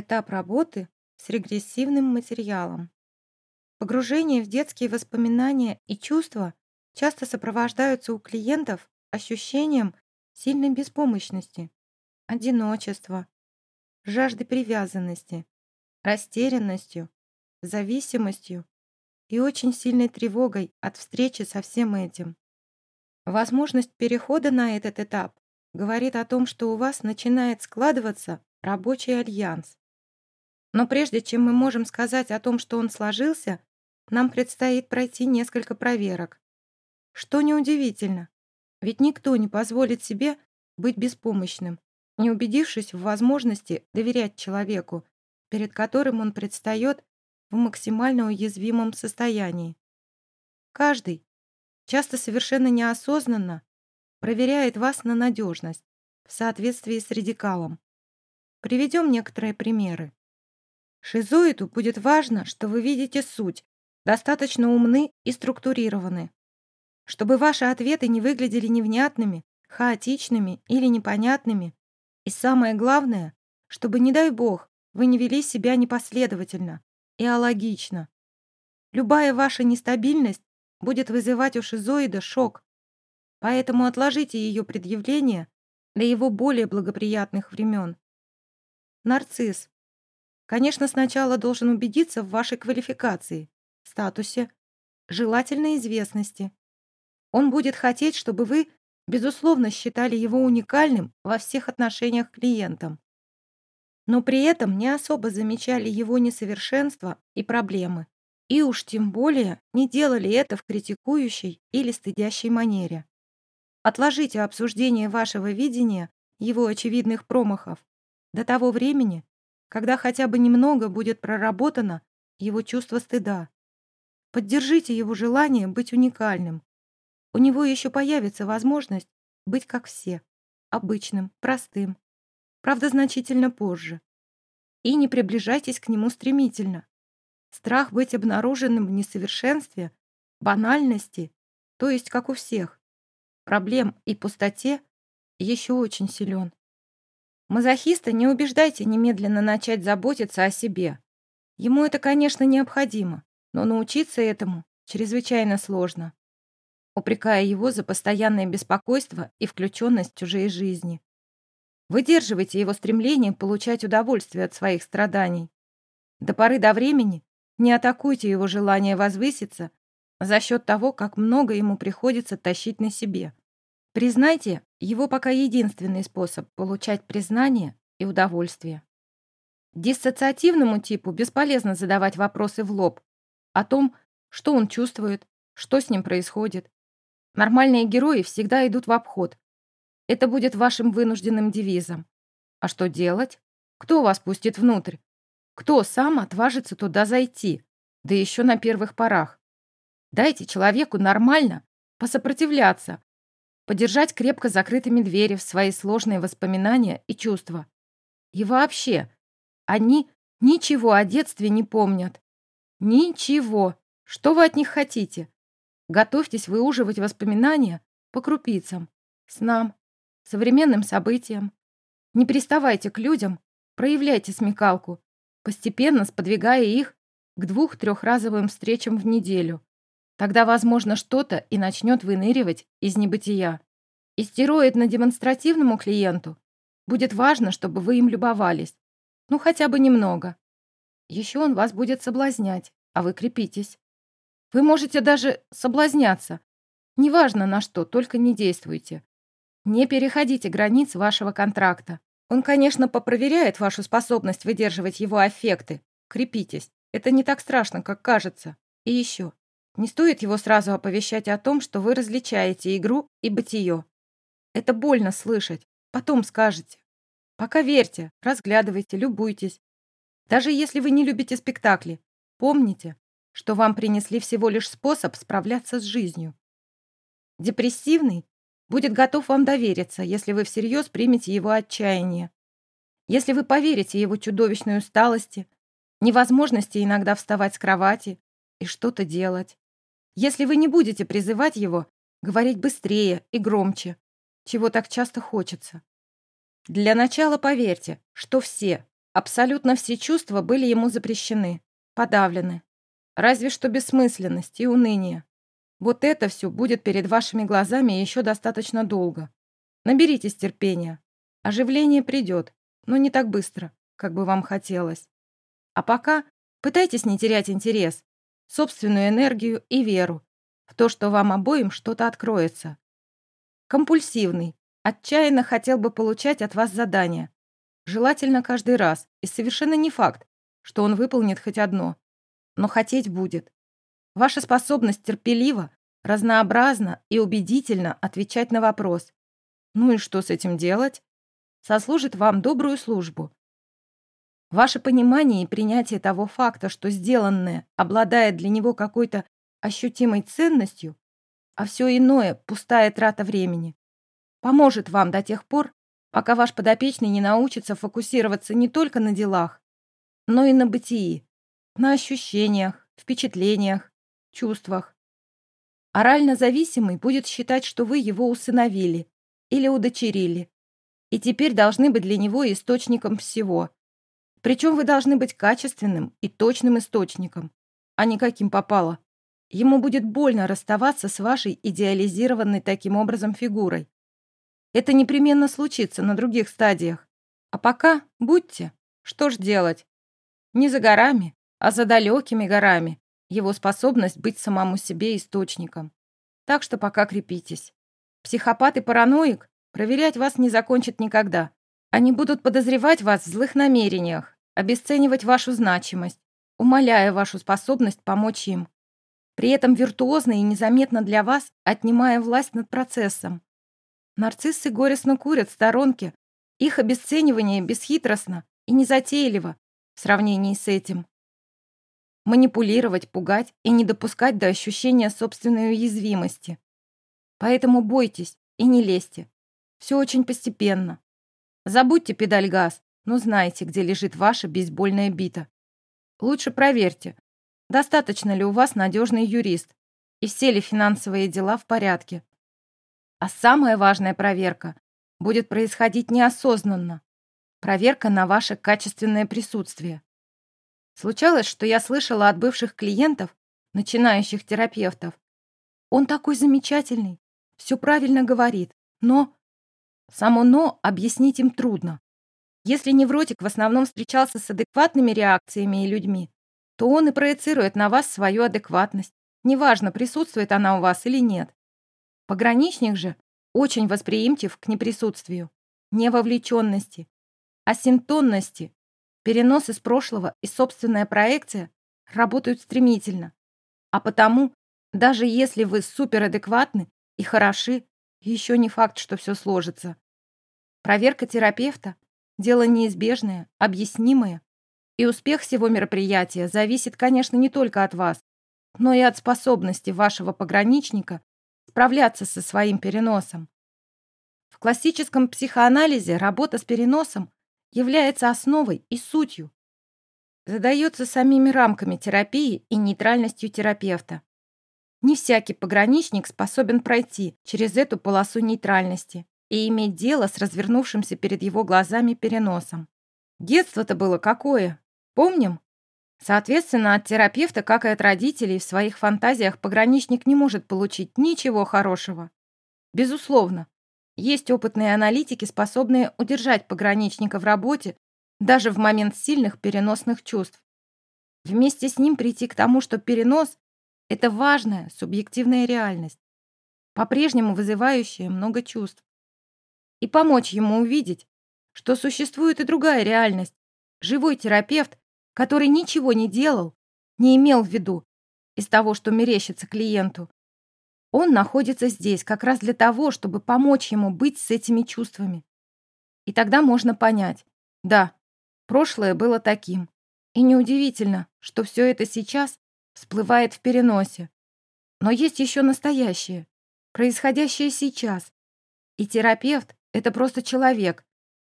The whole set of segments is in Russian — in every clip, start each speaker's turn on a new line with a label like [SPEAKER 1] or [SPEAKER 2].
[SPEAKER 1] Этап работы с регрессивным материалом. Погружение в детские воспоминания и чувства часто сопровождаются у клиентов ощущением сильной беспомощности, одиночества, жажды привязанности, растерянностью, зависимостью и очень сильной тревогой от встречи со всем этим. Возможность перехода на этот этап говорит о том, что у вас начинает складываться рабочий альянс. Но прежде чем мы можем сказать о том, что он сложился, нам предстоит пройти несколько проверок. Что неудивительно, ведь никто не позволит себе быть беспомощным, не убедившись в возможности доверять человеку, перед которым он предстает в максимально уязвимом состоянии. Каждый, часто совершенно неосознанно, проверяет вас на надежность в соответствии с радикалом. Приведем некоторые примеры. Шизоиду будет важно, что вы видите суть, достаточно умны и структурированы, чтобы ваши ответы не выглядели невнятными, хаотичными или непонятными, и самое главное, чтобы, не дай бог, вы не вели себя непоследовательно и алогично. Любая ваша нестабильность будет вызывать у шизоида шок, поэтому отложите ее предъявление до его более благоприятных времен. Нарцисс. Конечно, сначала должен убедиться в вашей квалификации, статусе, желательно известности. Он будет хотеть, чтобы вы, безусловно, считали его уникальным во всех отношениях клиентом. Но при этом не особо замечали его несовершенства и проблемы. И уж тем более не делали это в критикующей или стыдящей манере. Отложите обсуждение вашего видения его очевидных промахов до того времени, когда хотя бы немного будет проработано его чувство стыда. Поддержите его желание быть уникальным. У него еще появится возможность быть как все, обычным, простым, правда, значительно позже. И не приближайтесь к нему стремительно. Страх быть обнаруженным в несовершенстве, банальности, то есть как у всех, проблем и пустоте, еще очень силен. Мазохиста не убеждайте немедленно начать заботиться о себе. Ему это, конечно, необходимо, но научиться этому чрезвычайно сложно, упрекая его за постоянное беспокойство и включенность в чужие жизни. Выдерживайте его стремление получать удовольствие от своих страданий. До поры до времени не атакуйте его желание возвыситься за счет того, как много ему приходится тащить на себе. Признайте, его пока единственный способ получать признание и удовольствие. Диссоциативному типу бесполезно задавать вопросы в лоб о том, что он чувствует, что с ним происходит. Нормальные герои всегда идут в обход. Это будет вашим вынужденным девизом. А что делать? Кто вас пустит внутрь? Кто сам отважится туда зайти? Да еще на первых порах. Дайте человеку нормально посопротивляться, подержать крепко закрытыми двери в свои сложные воспоминания и чувства. И вообще, они ничего о детстве не помнят. Ничего. Что вы от них хотите? Готовьтесь выуживать воспоминания по крупицам, снам, современным событиям. Не приставайте к людям, проявляйте смекалку, постепенно сподвигая их к двух-трехразовым встречам в неделю. Тогда, возможно, что-то и начнет выныривать из небытия. Истероидно-демонстративному клиенту будет важно, чтобы вы им любовались. Ну, хотя бы немного. Еще он вас будет соблазнять, а вы крепитесь. Вы можете даже соблазняться. Неважно на что, только не действуйте. Не переходите границ вашего контракта. Он, конечно, попроверяет вашу способность выдерживать его аффекты. Крепитесь. Это не так страшно, как кажется. И еще. Не стоит его сразу оповещать о том, что вы различаете игру и бытие. Это больно слышать. Потом скажете. Пока верьте, разглядывайте, любуйтесь. Даже если вы не любите спектакли, помните, что вам принесли всего лишь способ справляться с жизнью. Депрессивный будет готов вам довериться, если вы всерьез примете его отчаяние. Если вы поверите его чудовищной усталости, невозможности иногда вставать с кровати и что-то делать. Если вы не будете призывать его говорить быстрее и громче, чего так часто хочется. Для начала поверьте, что все, Абсолютно все чувства были ему запрещены, подавлены. Разве что бессмысленность и уныние. Вот это все будет перед вашими глазами еще достаточно долго. Наберитесь терпения. Оживление придет, но не так быстро, как бы вам хотелось. А пока пытайтесь не терять интерес, собственную энергию и веру в то, что вам обоим что-то откроется. Компульсивный, отчаянно хотел бы получать от вас задания. Желательно каждый раз, и совершенно не факт, что он выполнит хоть одно. Но хотеть будет. Ваша способность терпеливо, разнообразно и убедительно отвечать на вопрос «Ну и что с этим делать?» сослужит вам добрую службу. Ваше понимание и принятие того факта, что сделанное обладает для него какой-то ощутимой ценностью, а все иное – пустая трата времени, поможет вам до тех пор, пока ваш подопечный не научится фокусироваться не только на делах, но и на бытии, на ощущениях, впечатлениях, чувствах. Орально зависимый будет считать, что вы его усыновили или удочерили, и теперь должны быть для него источником всего. Причем вы должны быть качественным и точным источником, а не каким попало. Ему будет больно расставаться с вашей идеализированной таким образом фигурой. Это непременно случится на других стадиях. А пока будьте. Что ж делать? Не за горами, а за далекими горами его способность быть самому себе источником. Так что пока крепитесь. Психопат и параноик проверять вас не закончат никогда. Они будут подозревать вас в злых намерениях, обесценивать вашу значимость, умаляя вашу способность помочь им. При этом виртуозно и незаметно для вас, отнимая власть над процессом. Нарциссы горестно курят в сторонке. Их обесценивание бесхитростно и незатейливо в сравнении с этим манипулировать, пугать и не допускать до ощущения собственной уязвимости. Поэтому бойтесь и не лезьте. Все очень постепенно. Забудьте педаль газ, но знайте, где лежит ваша бейсбольная бита. Лучше проверьте, достаточно ли у вас надежный юрист и все ли финансовые дела в порядке. А самая важная проверка будет происходить неосознанно. Проверка на ваше качественное присутствие. Случалось, что я слышала от бывших клиентов, начинающих терапевтов. Он такой замечательный, все правильно говорит, но... Само «но» объяснить им трудно. Если невротик в основном встречался с адекватными реакциями и людьми, то он и проецирует на вас свою адекватность. Неважно, присутствует она у вас или нет. Пограничник же очень восприимчив к неприсутствию, невовлеченности, асинтонности Перенос из прошлого и собственная проекция работают стремительно. А потому, даже если вы суперадекватны и хороши, еще не факт, что все сложится. Проверка терапевта – дело неизбежное, объяснимое, и успех всего мероприятия зависит, конечно, не только от вас, но и от способности вашего пограничника справляться со своим переносом. В классическом психоанализе работа с переносом является основой и сутью. Задается самими рамками терапии и нейтральностью терапевта. Не всякий пограничник способен пройти через эту полосу нейтральности и иметь дело с развернувшимся перед его глазами переносом. Детство-то было какое? Помним? Соответственно, от терапевта, как и от родителей, в своих фантазиях пограничник не может получить ничего хорошего. Безусловно, есть опытные аналитики, способные удержать пограничника в работе даже в момент сильных переносных чувств. Вместе с ним прийти к тому, что перенос – это важная субъективная реальность, по-прежнему вызывающая много чувств. И помочь ему увидеть, что существует и другая реальность, живой терапевт, который ничего не делал, не имел в виду из того, что мерещится клиенту, он находится здесь как раз для того, чтобы помочь ему быть с этими чувствами. И тогда можно понять, да, прошлое было таким. И неудивительно, что все это сейчас всплывает в переносе. Но есть еще настоящее, происходящее сейчас. И терапевт — это просто человек,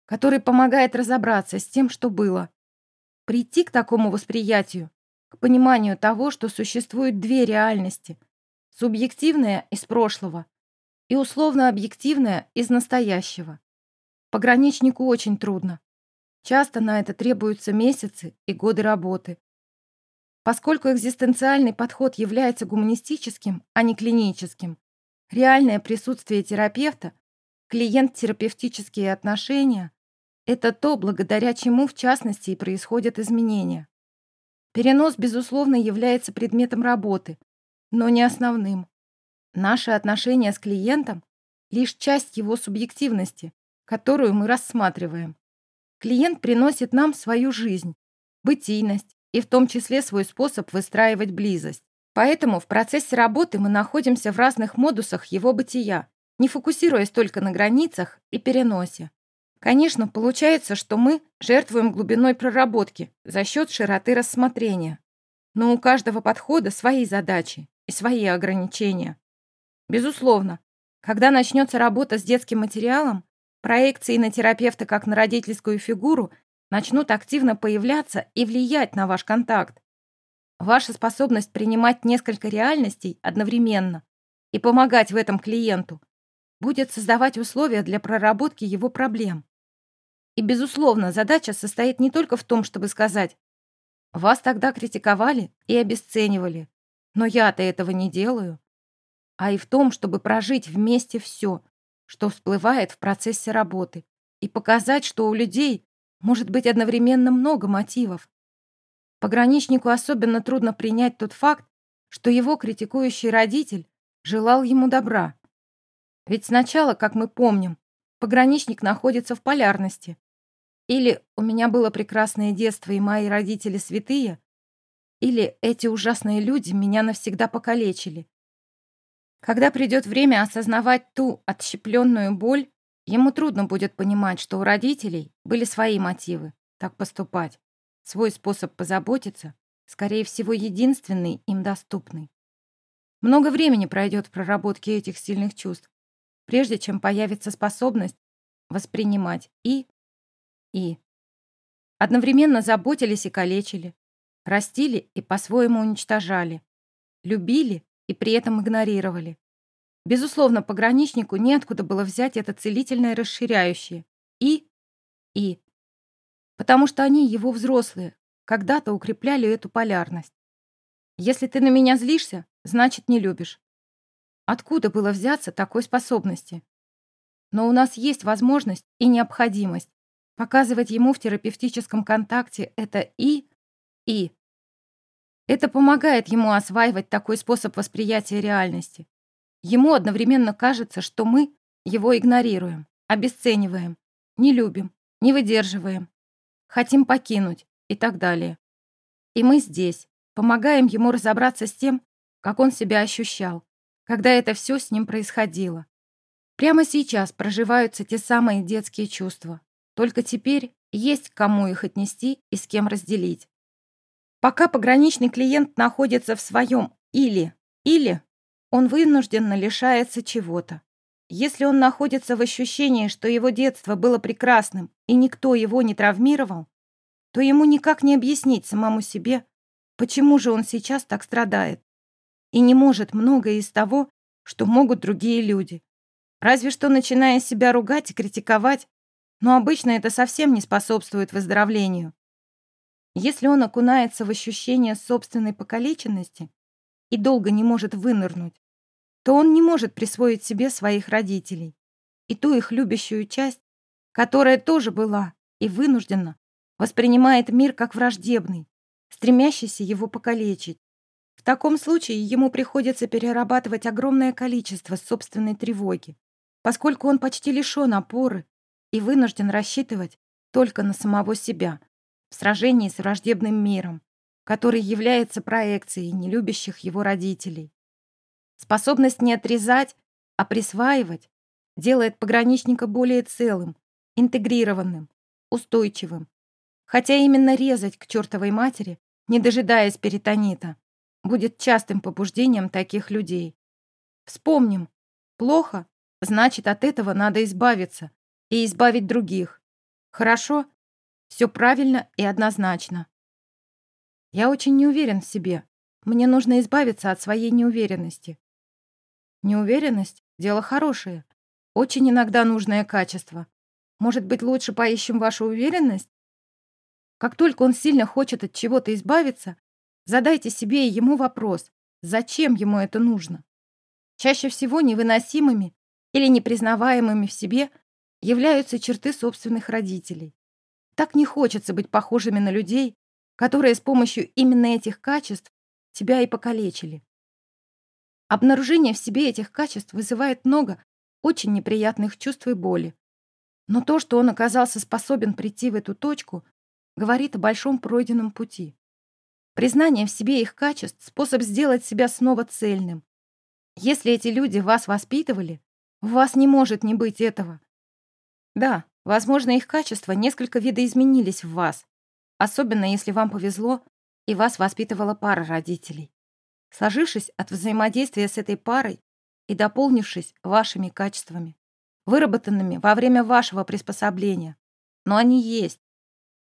[SPEAKER 1] который помогает разобраться с тем, что было. Прийти к такому восприятию, к пониманию того, что существуют две реальности — Субъективное из прошлого и условно-объективное из настоящего. Пограничнику очень трудно. Часто на это требуются месяцы и годы работы. Поскольку экзистенциальный подход является гуманистическим, а не клиническим, реальное присутствие терапевта, клиент-терапевтические отношения – это то, благодаря чему, в частности, и происходят изменения. Перенос, безусловно, является предметом работы, но не основным. Наши отношения с клиентом – лишь часть его субъективности, которую мы рассматриваем. Клиент приносит нам свою жизнь, бытийность и в том числе свой способ выстраивать близость. Поэтому в процессе работы мы находимся в разных модусах его бытия, не фокусируясь только на границах и переносе. Конечно, получается, что мы жертвуем глубиной проработки за счет широты рассмотрения. Но у каждого подхода свои задачи и свои ограничения. Безусловно, когда начнется работа с детским материалом, Проекции на терапевта как на родительскую фигуру начнут активно появляться и влиять на ваш контакт. Ваша способность принимать несколько реальностей одновременно и помогать в этом клиенту будет создавать условия для проработки его проблем. И, безусловно, задача состоит не только в том, чтобы сказать «Вас тогда критиковали и обесценивали, но я-то этого не делаю», а и в том, чтобы прожить вместе все, что всплывает в процессе работы, и показать, что у людей может быть одновременно много мотивов. Пограничнику особенно трудно принять тот факт, что его критикующий родитель желал ему добра. Ведь сначала, как мы помним, пограничник находится в полярности. Или «у меня было прекрасное детство, и мои родители святые», или «эти ужасные люди меня навсегда покалечили». Когда придет время осознавать ту отщепленную боль, ему трудно будет понимать, что у родителей были свои мотивы так поступать, свой способ позаботиться, скорее всего, единственный им доступный. Много времени пройдет в проработке этих сильных чувств, прежде чем появится способность воспринимать и и. Одновременно заботились и калечили, растили и по-своему уничтожали, любили и при этом игнорировали. Безусловно, пограничнику неоткуда было взять это целительное расширяющее. И, и. Потому что они, его взрослые, когда-то укрепляли эту полярность. Если ты на меня злишься, значит, не любишь. Откуда было взяться такой способности? Но у нас есть возможность и необходимость показывать ему в терапевтическом контакте это «и» «и». Это помогает ему осваивать такой способ восприятия реальности. Ему одновременно кажется, что мы его игнорируем, обесцениваем, не любим, не выдерживаем, хотим покинуть и так далее. И мы здесь, помогаем ему разобраться с тем, как он себя ощущал, когда это все с ним происходило. Прямо сейчас проживаются те самые детские чувства. Только теперь есть к кому их отнести и с кем разделить. Пока пограничный клиент находится в своем «или», «или», он вынужденно лишается чего-то. Если он находится в ощущении, что его детство было прекрасным и никто его не травмировал, то ему никак не объяснить самому себе, почему же он сейчас так страдает и не может многое из того, что могут другие люди. Разве что начиная себя ругать и критиковать, но обычно это совсем не способствует выздоровлению. Если он окунается в ощущение собственной покалеченности и долго не может вынырнуть, то он не может присвоить себе своих родителей и ту их любящую часть, которая тоже была и вынуждена воспринимает мир как враждебный, стремящийся его покалечить. В таком случае ему приходится перерабатывать огромное количество собственной тревоги, поскольку он почти лишен опоры и вынужден рассчитывать только на самого себя в сражении с враждебным миром, который является проекцией нелюбящих его родителей. Способность не отрезать, а присваивать делает пограничника более целым, интегрированным, устойчивым. Хотя именно резать к чертовой матери, не дожидаясь перитонита, будет частым побуждением таких людей. Вспомним, плохо, значит, от этого надо избавиться и избавить других. Хорошо, все правильно и однозначно. Я очень не уверен в себе. Мне нужно избавиться от своей неуверенности. Неуверенность — дело хорошее. Очень иногда нужное качество. Может быть, лучше поищем вашу уверенность? Как только он сильно хочет от чего-то избавиться, задайте себе и ему вопрос, зачем ему это нужно. Чаще всего невыносимыми или непризнаваемыми в себе являются черты собственных родителей. Так не хочется быть похожими на людей, которые с помощью именно этих качеств тебя и покалечили. Обнаружение в себе этих качеств вызывает много очень неприятных чувств и боли. Но то, что он оказался способен прийти в эту точку, говорит о большом пройденном пути. Признание в себе их качеств — способ сделать себя снова цельным. Если эти люди вас воспитывали, у вас не может не быть этого. Да, возможно, их качества несколько видоизменились в вас, особенно если вам повезло, и вас воспитывала пара родителей, сложившись от взаимодействия с этой парой и дополнившись вашими качествами, выработанными во время вашего приспособления. Но они есть.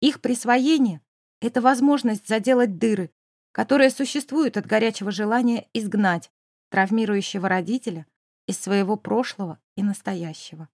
[SPEAKER 1] Их присвоение — это возможность заделать дыры, которые существуют от горячего желания изгнать травмирующего родителя из своего прошлого и настоящего.